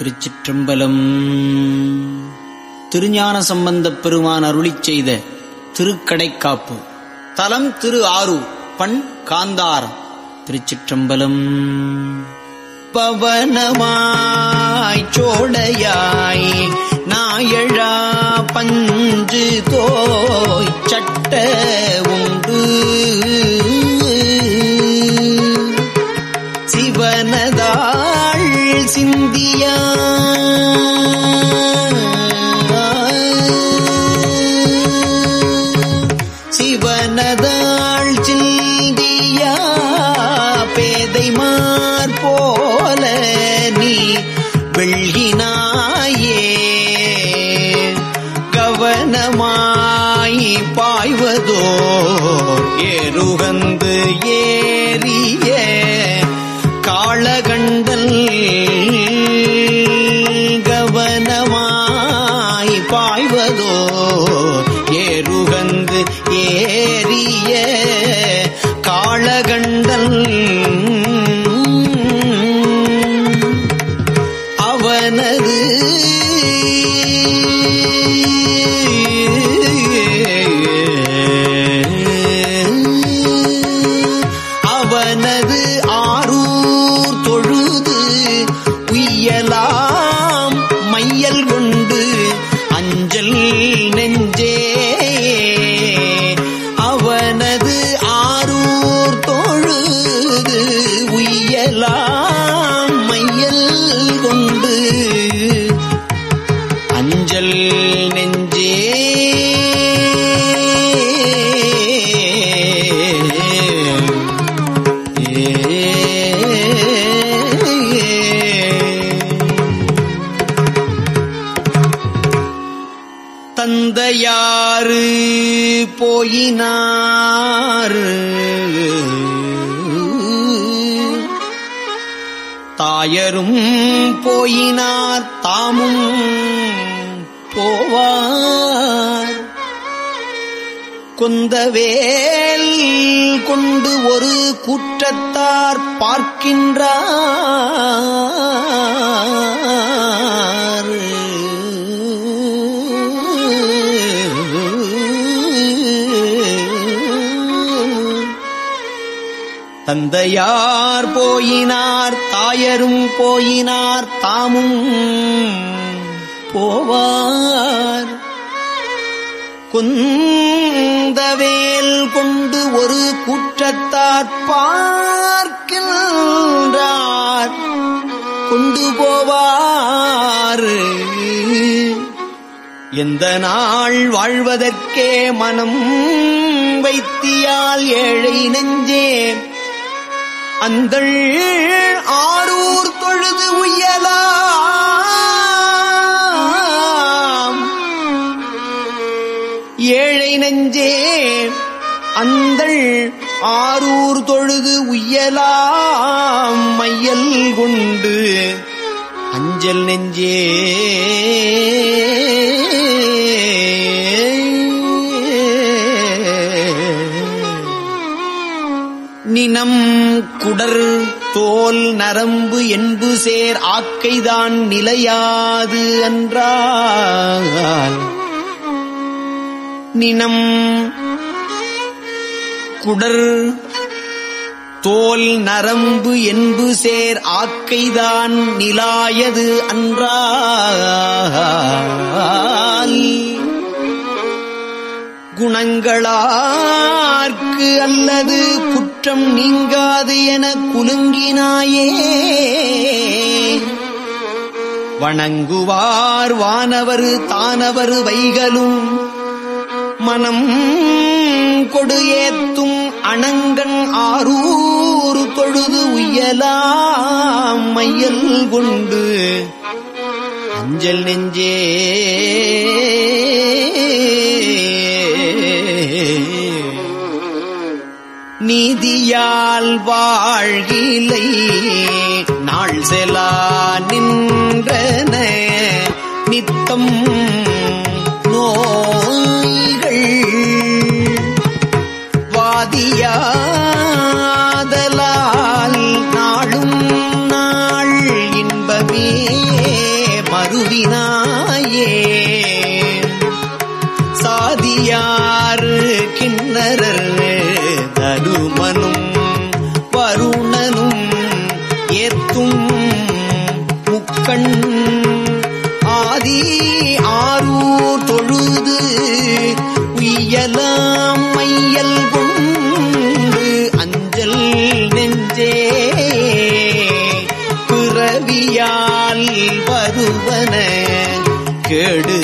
திருச்சிற்றம்பலம். திருஞான சம்பந்தப் பெருமான் அருளிச் செய்த திருக்கடைக்காப்பு. தலம் திரு ஆறு பண் காந்தாரம் திருச்சிற்றம்பலம். பவனமாய் சோடையாய் நாயழா பஞ்சு தோய் சட்ட உண்டு. வெள்ளினாயே கவனமாய் பாய்வதோ ஏறுகந்து ஏ போயினார் தாமும் போவார். கொந்தவேல் கொண்டு ஒரு கூற்றத்தார் பார்க்கின்றார். தந்தையார் போயினார் தாயரும் போயினார் தாமும் போவார். குந்தவேல் கொண்டு ஒரு குற்றத்தார் பார்க்கின்றார். கொண்டு போவார். எந்த நாள் வாழ்வதற்கே மனம் வைத்தியால் ஏழை நெஞ்சேன் அந்த ஆரூர் தொழுது உயலாம். ஏழை நெஞ்சே அந்த ஆரூர் தொழுது உயலாம். மையல் கொண்டு அஞ்சல் நெஞ்சே. நினம் குடர் தோல் நரம்பு என்பு சேர் ஆக்கைதான் நிலையாது என்றால் நினம் குடர் தோல் நரம்பு என்பு சேர் ஆக்கைதான் நிலாயது அன்றால். குணங்களார்க்கு அல்லது குற்றம் நீங்காது என குலுங்கினாயே. வணங்குவார் வானவர் தானவர் வைகளும். மனம் கொடு ஏத்தும் அணங்கன் ஆரூர் தொழுது உயலாம் மையல் கொண்டு. அஞ்சல் நெஞ்சே நீதியால் வாழ்கிலை. நாள் செலா நின்றன. நித்தம் நோய்கள். வாதியா ஆதி ஆரூர் தொழுது உய்யலாம் மையல் கொண்டு அஞ்சல் நெஞ்சே. பிறவியால் வருவன கெடு.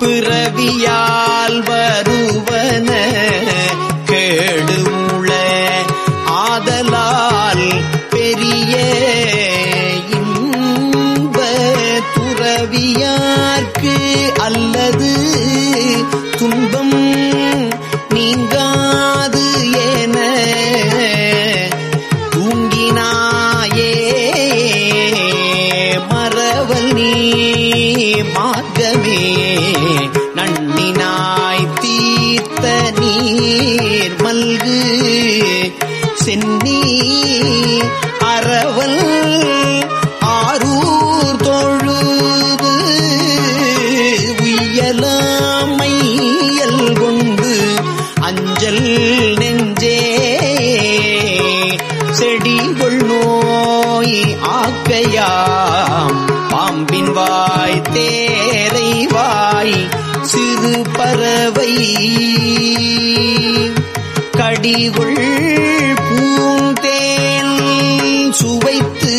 பிறவியால் வருவன ಮಾಡಿಯೇ கடிகுள் பூந்தேன் சுவைத்து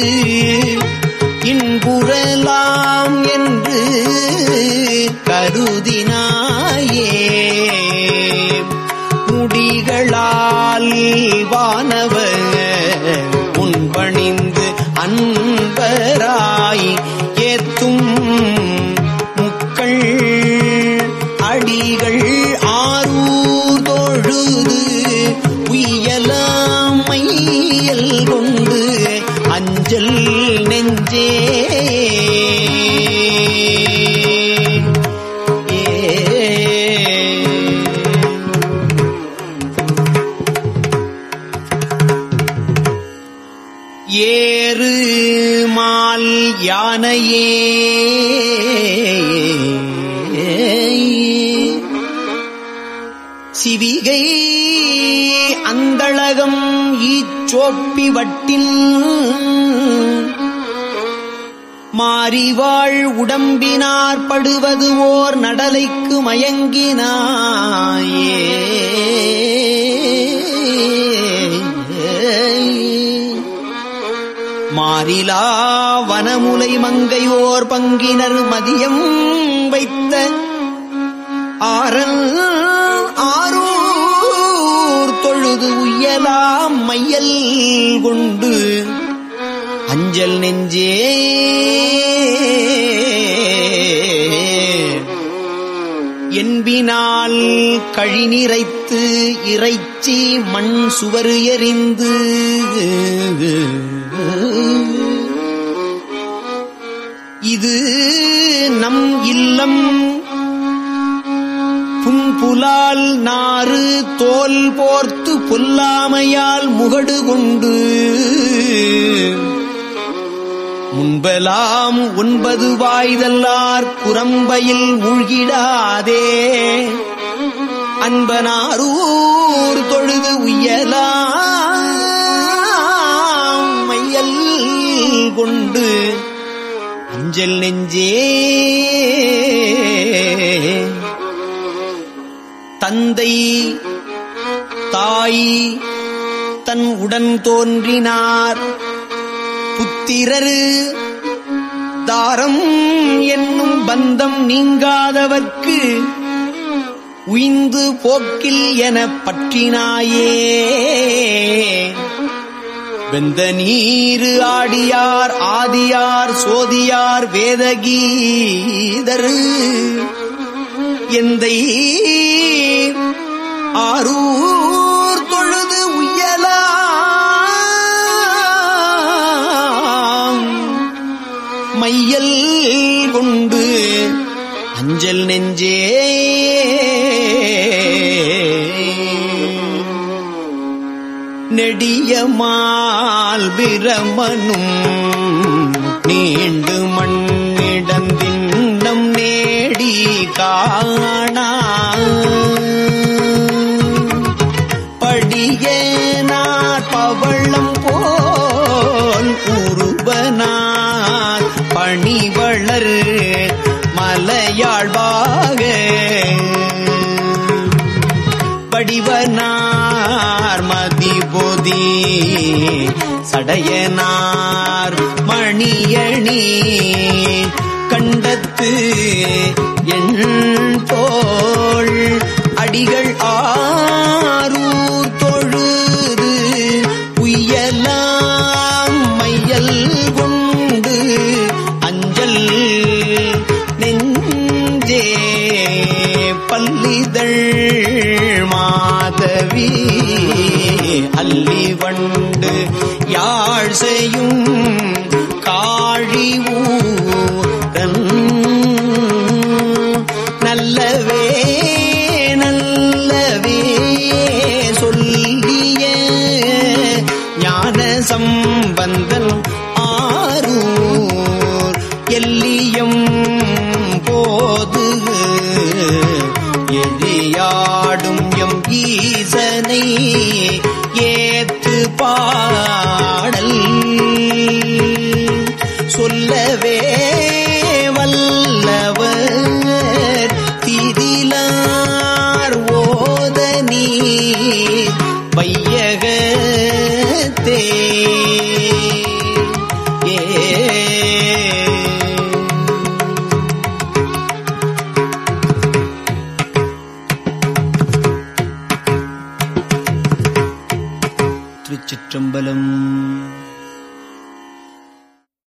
ஆரூர் தொழுது மையல் கொண்டு அஞ்சல் நெஞ்சே. ஏறு மால் யானையே. சிவிகை. அந்தளகம் ஈச்சோப்பி வட்டில். மாறிவாள் உடம்பினார் படுவது ஓர் நடலைக்கு மயங்கினாயே. மாறிலா வனமுலை மங்கையோர் பங்கினர் மதியம் வைத்த ஆரல் ஆரூர் தொழுது உயலாம் மையல் கொண்டு அஞ்சல் நெஞ்சே. என்பினால் கழிநிறைத்து இறைச்சி மண் சுவரு எறிந்து இது நம் இல்லம் புலால் நாறு தோல் போர்த்து புல்லாமையால் முகடு கொண்டு. முன்பெலாம் ஒன்பது வாய்தல்லார் குரம்பையில் மூழ்கிடாதே. அன்பனாரூர் தொழுது உய்யலாம் மையல் கொண்டு. அஞ்சல் நெஞ்சே தந்தை தாய் தன் உடன் தோன்றினார். புத்திரரு தாரம் என்னும் பந்தம் நீங்காதவர்க்கு உய்ந்து போக்கில் எனப் பற்றினாயே. வெந்த நீரு ஆடியார் ஆதியார் சோதியார் வேதகீதரு. எந்தை ஆரூர் தொழுது உயலாம். மையல் கொண்டு அஞ்சல் நெஞ்சே. நெடியமால் பிரமனும் நீண்டு மண்ணிடம் திண்டம் நேடி காண சடையனார் மணியணி கண்டத்து எண் தோள் அடிகள் ஆரூர் தொழுது உயலாம் மையல் கொண்டு அஞ்சல் நெஞ்சே பல்லிதழ் மாதவி வையகத்தே